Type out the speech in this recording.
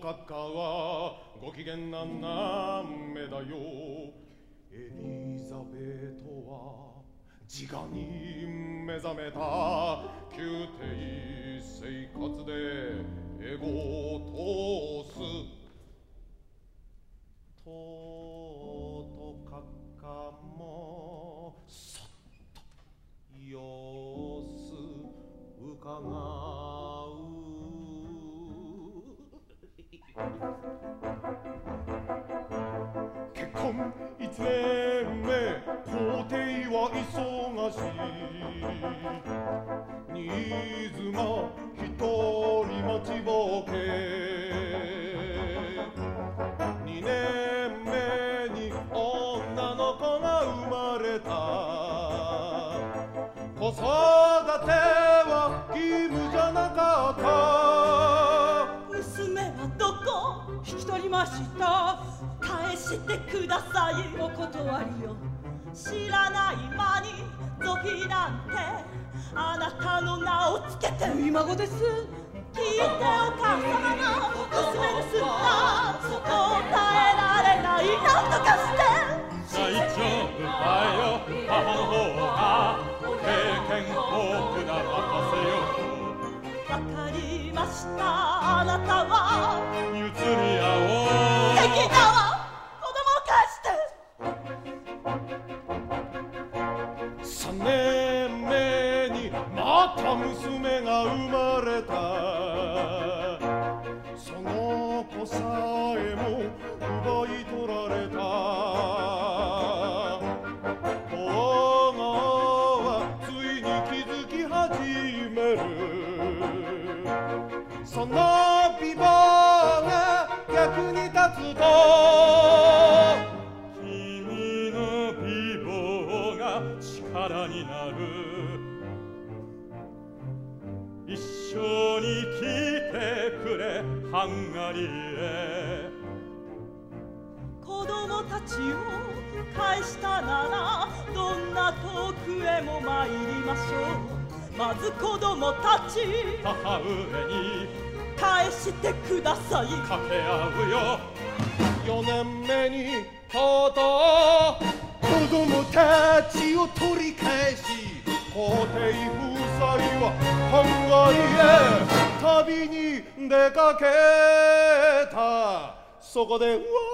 閣下はご機嫌なめだよ。エリザベートは自我に目覚めた。宮廷生活でエゴを通す。とうと閣下もそっと様子伺う。結婚一年目皇帝は忙しい。新妻一人待ちぼけ。二年目に女の子が生まれた。子育ました。返してください。お断りよ知らない間にゾフィなんて。あなたの名をつけて。今子です。聞いてお母様の娘ですった答えられない。なんとかして。大丈夫だよ。母の方が経験豊富な任せよ。わかりました。あなたは娘が生まれた。その子さえも奪い取られた。皇后はついに気づき始める。その美貌が役に立つと。君の美貌が力になる。一緒に来てくれハンガリーへ。子供たちを返したならどんな遠くへも参りましょう。まず子供たち母上に。返してください。掛け合うよ4年目にとうとう子供たちを取り返し皇帝夫妻はハンガリーへ旅に出かけた。そこでうわ